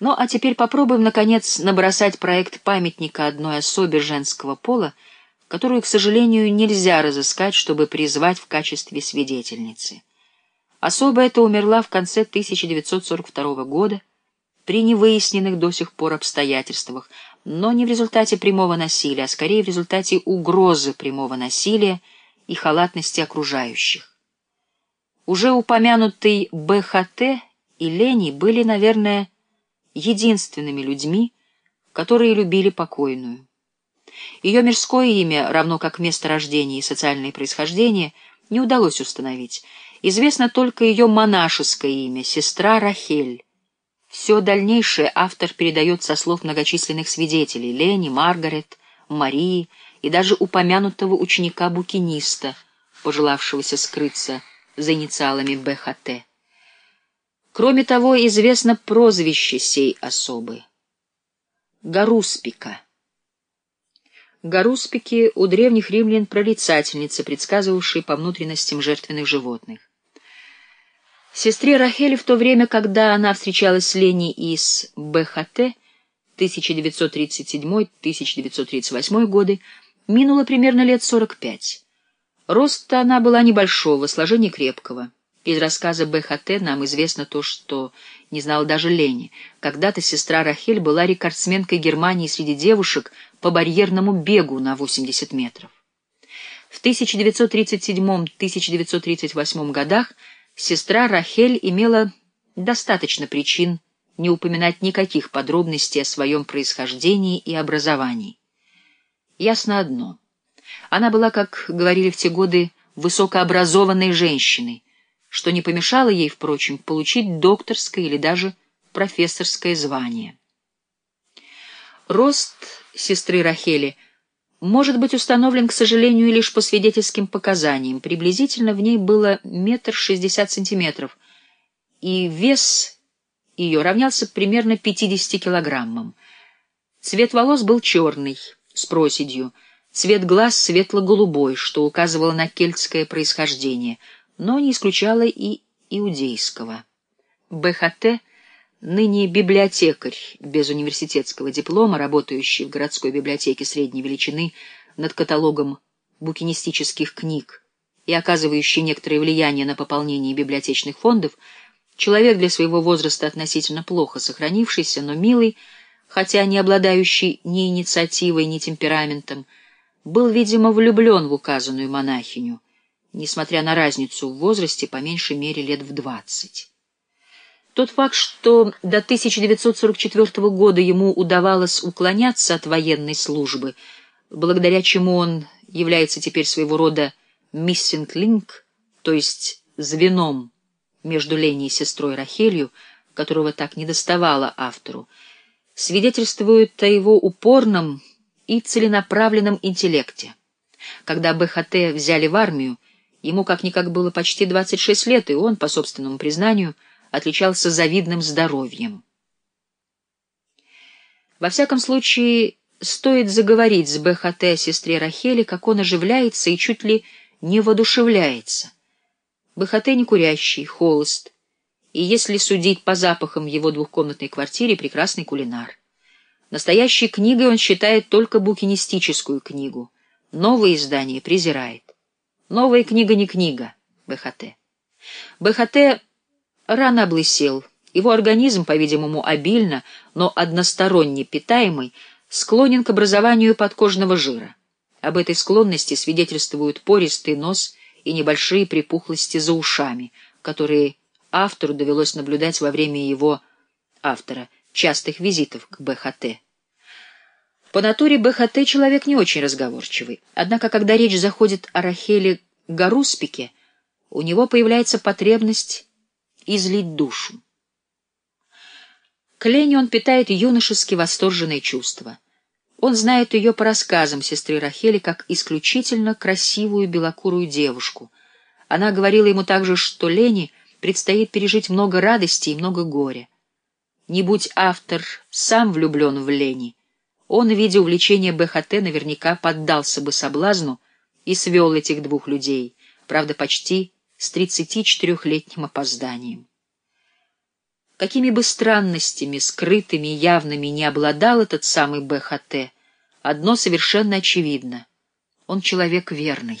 Ну, а теперь попробуем, наконец, набросать проект памятника одной особе женского пола, которую, к сожалению, нельзя разыскать, чтобы призвать в качестве свидетельницы. Особа эта умерла в конце 1942 года при невыясненных до сих пор обстоятельствах, но не в результате прямого насилия, а скорее в результате угрозы прямого насилия и халатности окружающих. Уже упомянутый БХТ и Лени были, наверное, единственными людьми, которые любили покойную. Ее мирское имя, равно как место рождения и социальное происхождение, не удалось установить. Известно только ее монашеское имя — сестра Рахель. Все дальнейшее автор передает со слов многочисленных свидетелей — Лени, Маргарет, Марии и даже упомянутого ученика-букиниста, пожелавшегося скрыться за инициалами БХТ. Кроме того, известно прозвище сей особы — Гаруспика. Гаруспики у древних римлян прорицательницы, предсказывавшие по внутренностям жертвенных животных. Сестре Рахели в то время, когда она встречалась с Леней из БХТ 1937-1938 годы, минуло примерно лет 45. Роста она была небольшого, сложения крепкого. Из рассказа БХТ нам известно то, что не знал даже Лени. Когда-то сестра Рахель была рекордсменкой Германии среди девушек по барьерному бегу на 80 метров. В 1937-1938 годах сестра Рахель имела достаточно причин не упоминать никаких подробностей о своем происхождении и образовании. Ясно одно. Она была, как говорили в те годы, высокообразованной женщиной, что не помешало ей, впрочем, получить докторское или даже профессорское звание. Рост сестры Рахели может быть установлен, к сожалению, лишь по свидетельским показаниям. Приблизительно в ней было метр шестьдесят сантиметров, и вес ее равнялся примерно 50 килограммам. Цвет волос был черный, с проседью, цвет глаз светло-голубой, что указывало на кельтское происхождение — но не исключала и иудейского. БХТ, ныне библиотекарь без университетского диплома, работающий в городской библиотеке средней величины над каталогом букинистических книг и оказывающий некоторое влияние на пополнение библиотечных фондов, человек для своего возраста относительно плохо сохранившийся, но милый, хотя не обладающий ни инициативой, ни темпераментом, был, видимо, влюблен в указанную монахиню — несмотря на разницу в возрасте по меньшей мере лет в двадцать. Тот факт, что до 1944 года ему удавалось уклоняться от военной службы, благодаря чему он является теперь своего рода missing link, то есть звеном между Леней и сестрой Рахелью, которого так недоставало автору, свидетельствует о его упорном и целенаправленном интеллекте. Когда БХТ взяли в армию, Ему как-никак было почти 26 лет, и он, по собственному признанию, отличался завидным здоровьем. Во всяком случае, стоит заговорить с БХТ о сестре Рахели, как он оживляется и чуть ли не воодушевляется. БХТ не курящий, холост, и, если судить по запахам его двухкомнатной квартире, прекрасный кулинар. Настоящей книгой он считает только букинистическую книгу, новые издания презирает. Новая книга не книга, БХТ. БХТ рано облысел. Его организм, по-видимому, обильно, но односторонне питаемый, склонен к образованию подкожного жира. Об этой склонности свидетельствуют пористый нос и небольшие припухлости за ушами, которые автору довелось наблюдать во время его, автора, частых визитов к БХТ. По натуре БХТ человек не очень разговорчивый. Однако, когда речь заходит о Рахеле Гаруспике, у него появляется потребность излить душу. К Лене он питает юношески восторженные чувства. Он знает ее по рассказам сестры Рахели как исключительно красивую белокурую девушку. Она говорила ему также, что Лене предстоит пережить много радости и много горя. Не будь автор сам влюблен в Лени, он, видя увлечение БХТ, наверняка поддался бы соблазну и свел этих двух людей, правда, почти с 34-летним опозданием. Какими бы странностями, скрытыми и явными не обладал этот самый БХТ, одно совершенно очевидно — он человек верный.